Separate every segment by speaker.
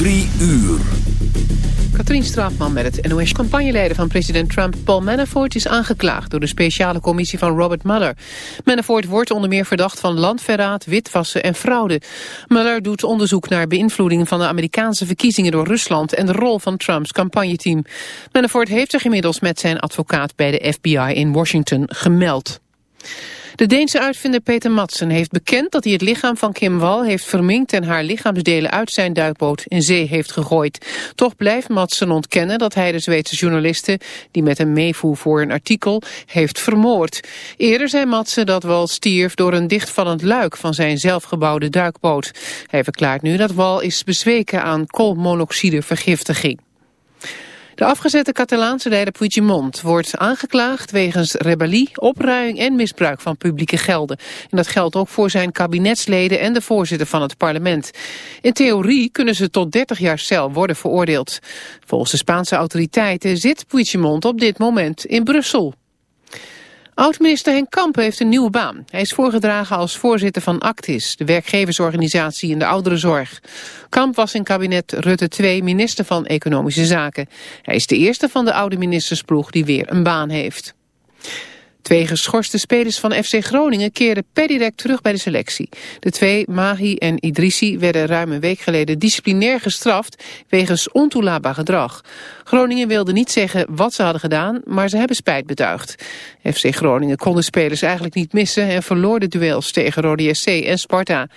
Speaker 1: Drie uur.
Speaker 2: Katrien Straatman met het NOS-campagneleider van president Trump Paul Manafort is aangeklaagd door de speciale commissie van Robert Mueller. Manafort wordt onder meer verdacht van landverraad, witwassen en fraude. Mueller doet onderzoek naar beïnvloeding van de Amerikaanse verkiezingen door Rusland en de rol van Trumps campagneteam. Manafort heeft zich inmiddels met zijn advocaat bij de FBI in Washington gemeld. De Deense uitvinder Peter Madsen heeft bekend dat hij het lichaam van Kim Wall heeft verminkt en haar lichaamsdelen uit zijn duikboot in zee heeft gegooid. Toch blijft Madsen ontkennen dat hij de Zweedse journalisten, die met hem meevoer voor een artikel, heeft vermoord. Eerder zei Madsen dat Wall stierf door een dichtvallend luik van zijn zelfgebouwde duikboot. Hij verklaart nu dat Wall is bezweken aan koolmonoxidevergiftiging. De afgezette Catalaanse leider Puigdemont wordt aangeklaagd wegens rebellie, opruiing en misbruik van publieke gelden. En dat geldt ook voor zijn kabinetsleden en de voorzitter van het parlement. In theorie kunnen ze tot 30 jaar cel worden veroordeeld. Volgens de Spaanse autoriteiten zit Puigdemont op dit moment in Brussel. Oud-minister Henk Kamp heeft een nieuwe baan. Hij is voorgedragen als voorzitter van Actis, de werkgeversorganisatie in de ouderenzorg. Kamp was in kabinet Rutte 2 minister van Economische Zaken. Hij is de eerste van de oude ministersploeg die weer een baan heeft. Twee geschorste spelers van FC Groningen keerden per direct terug bij de selectie. De twee, Mahi en Idrissi, werden ruim een week geleden disciplinair gestraft wegens ontoelaatbaar gedrag. Groningen wilde niet zeggen wat ze hadden gedaan, maar ze hebben spijt betuigd. FC Groningen kon de spelers eigenlijk niet missen en verloor de duels tegen Rode SC en Sparta.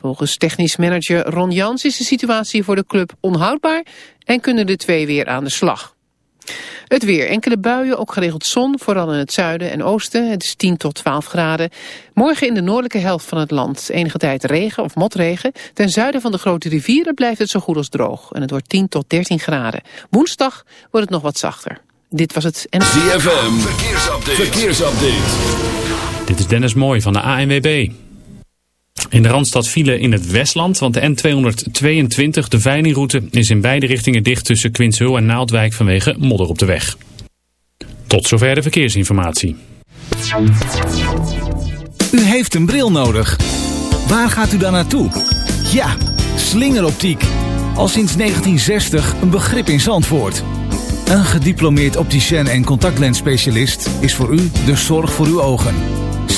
Speaker 2: Volgens technisch manager Ron Jans is de situatie voor de club onhoudbaar en kunnen de twee weer aan de slag. Het weer. Enkele buien, ook geregeld zon, vooral in het zuiden en oosten. Het is 10 tot 12 graden. Morgen in de noordelijke helft van het land enige tijd regen of motregen. Ten zuiden van de grote rivieren blijft het zo goed als droog. En het wordt 10 tot 13 graden. Woensdag wordt het nog wat zachter. Dit was het... En...
Speaker 1: ZFM. Verkeersupdate. Verkeersupdate.
Speaker 3: Dit is Dennis Mooij van de ANWB. In de Randstad file in het Westland, want de N222, de veilingroute, is in beide richtingen dicht tussen Quinshul en Naaldwijk vanwege modder op de weg. Tot zover de verkeersinformatie.
Speaker 4: U heeft een bril nodig. Waar gaat u dan naartoe? Ja, slingeroptiek. Al sinds 1960 een begrip in Zandvoort. Een gediplomeerd opticien en contactlensspecialist is voor u de zorg voor uw ogen.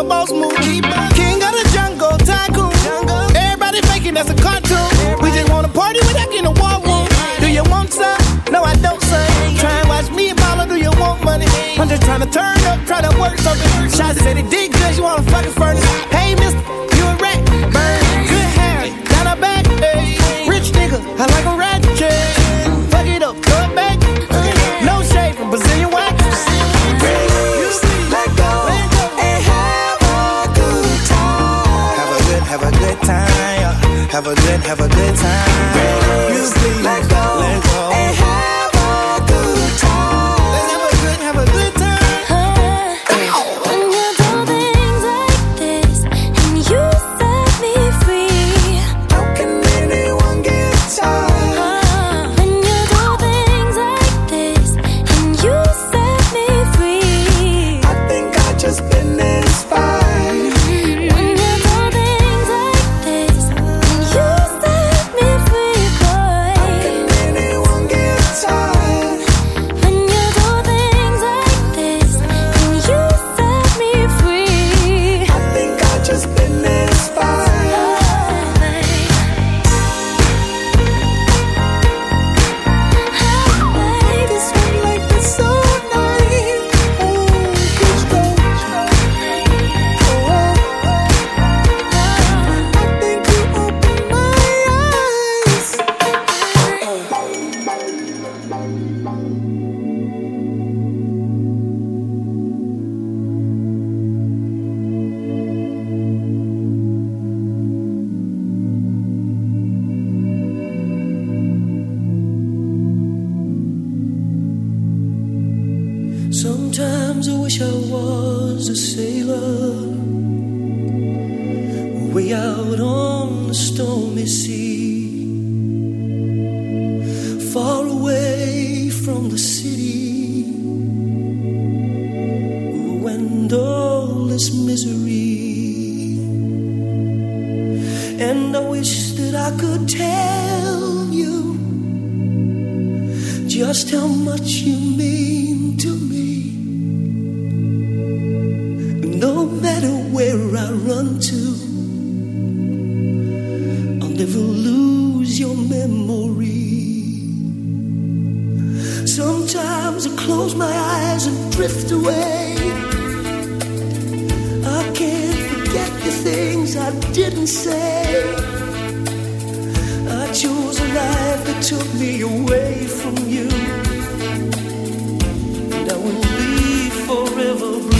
Speaker 5: up boss move. King of the jungle, tycoon. Everybody faking that's a cartoon. We just wanna party without getting a war room. Do you want some? No, I don't, son. Try and watch me and mama, do you want money? I'm just trying to turn up, try to work something. Shots said it did good, you wanna fucking furnace. Hey, mister,
Speaker 6: Have a good,
Speaker 5: have a
Speaker 6: and
Speaker 7: drift away. I can't forget the things I didn't say. I chose a life that took me away from you. And I will be forever blue.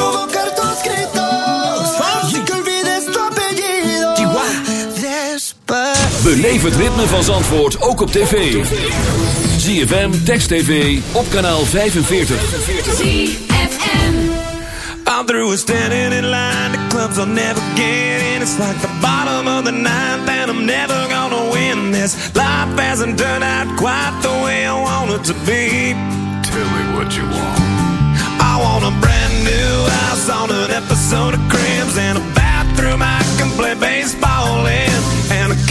Speaker 1: Beleef het ritme van Zandvoort ook op tv. ZFM, Text TV, op kanaal 45.
Speaker 8: I'm through with standing in line. The clubs I'll never get in. It's like the bottom of the ninth, and I'm never gonna win this. Life hasn't turned out quite the way I want it to be.
Speaker 9: Tell me what you want.
Speaker 8: I want a brand new house on an episode of Cribs and a bathroom I can play baseball in, and a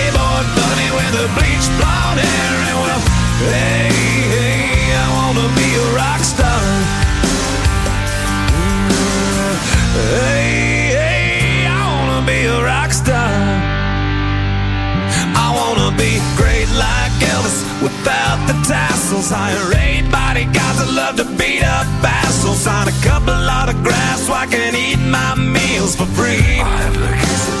Speaker 8: old bunny with a bleach blonde hair and well, hey, hey, I wanna be a rock star. Mm, hey, hey, I wanna be a rock star. I wanna be great like Elvis without the tassels. Hire eight bodyguards that love to beat up assholes. Sign a couple autographs so I can eat my meals for free. I have a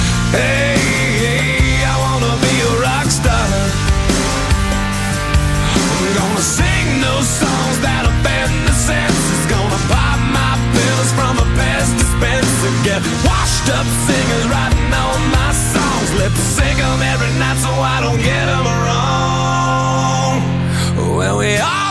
Speaker 8: hey, I wanna be a rock star. Gonna sing those songs that offend the senses. Gonna pop my pills from a dispenser. Get washed up singers writing all my songs. Every night so I don't get wrong. Well, we all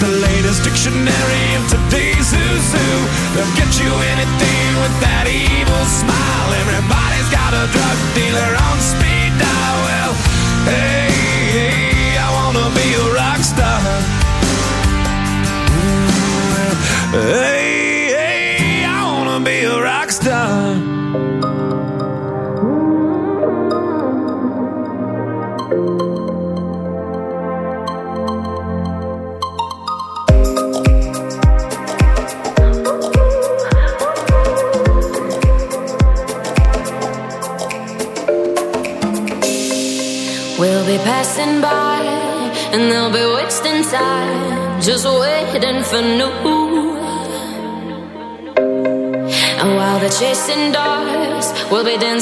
Speaker 8: the latest dictionary of today's who's who. They'll get you anything with that evil smile. Everybody's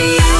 Speaker 6: you.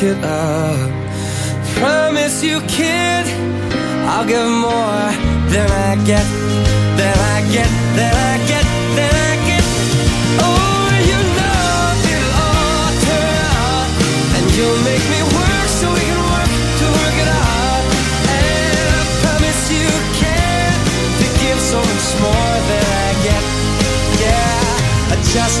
Speaker 10: work it out. Promise you, kid, I'll give more than I get, than I get, than I get, than I get. Oh, you know it'll all turn out, and you'll make me work so we can work to work it out. And I promise you, kid, to give so much more than I get. Yeah, I just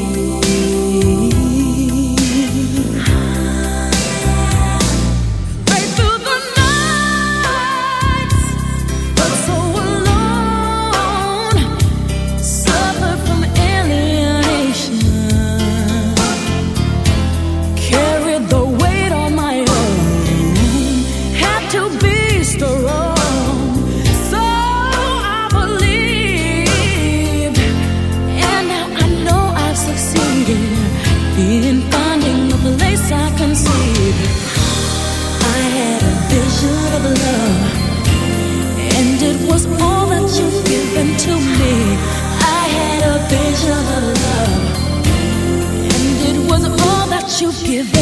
Speaker 6: give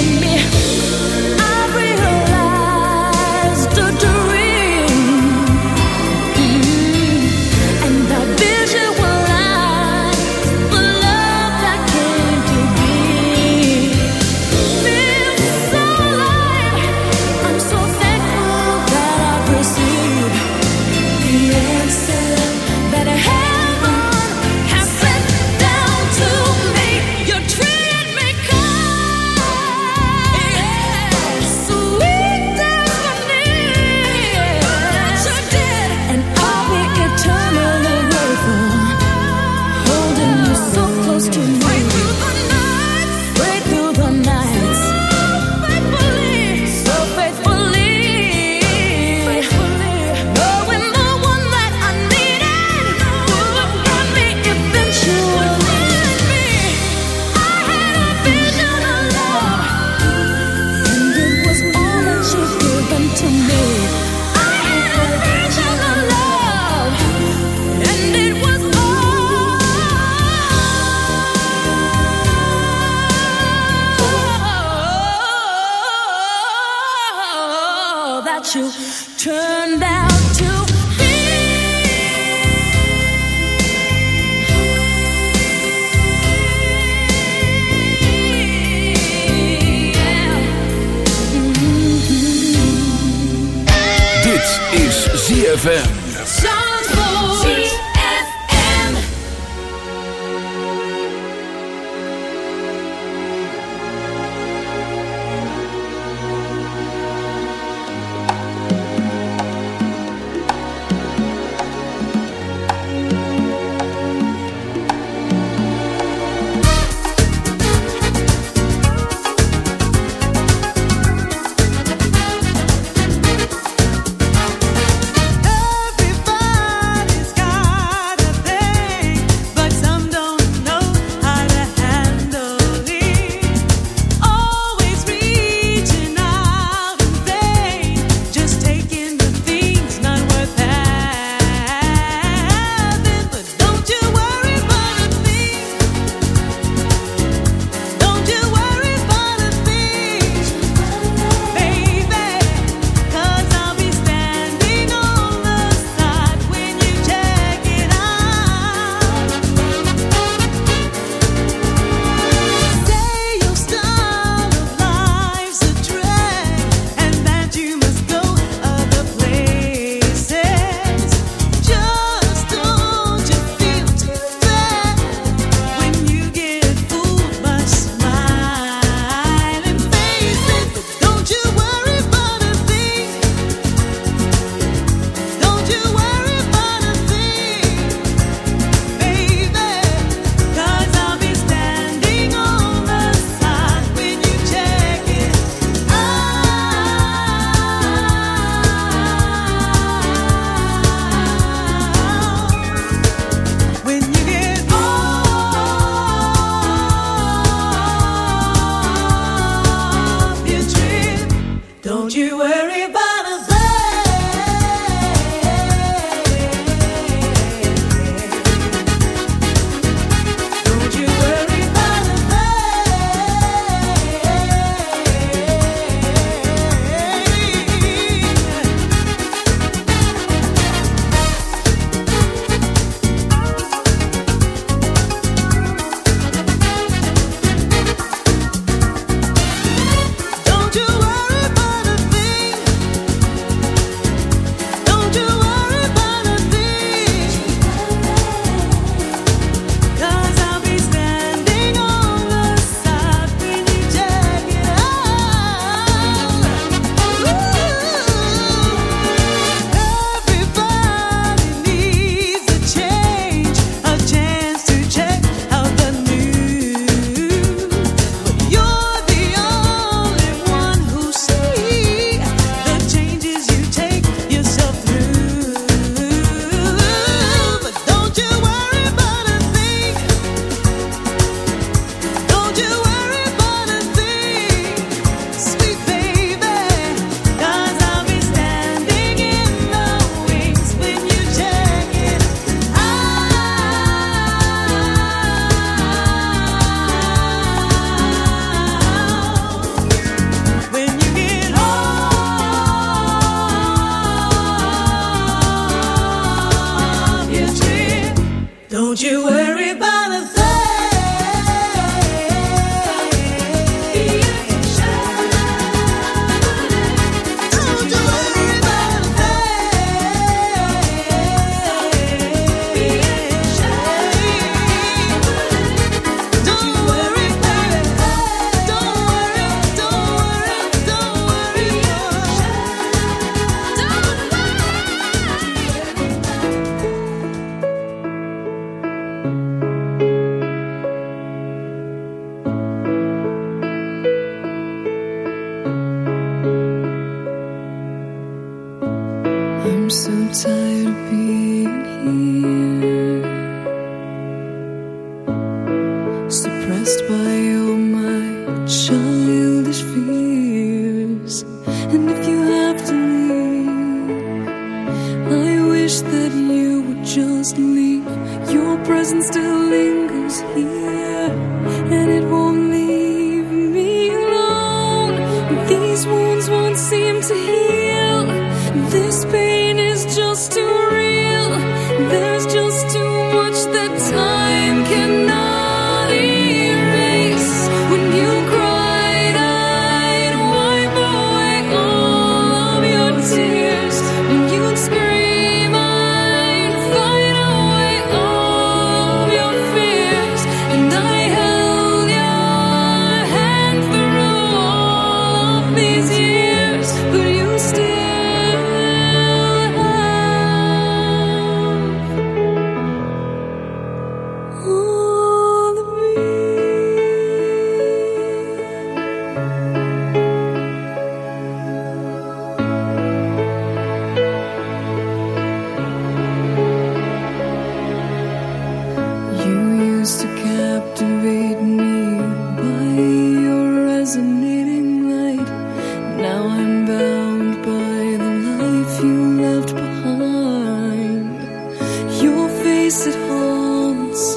Speaker 6: it haunts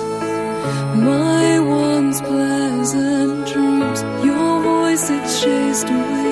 Speaker 6: my once pleasant dreams. Your voice it chased away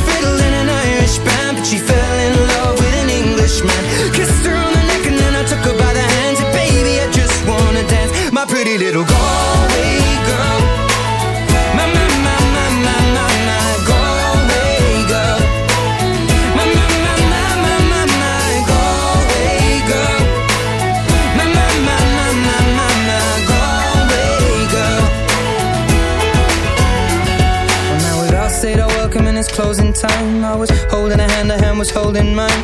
Speaker 11: pretty little Galway girl. My, my, my, my, my, my, my Galway girl. My, my, my, my, my, my, my Galway girl. My, my, my, my, my, my, my Galway girl. Well, now we'd all said our welcome and it's closing time. I was holding a hand, her hand was holding mine.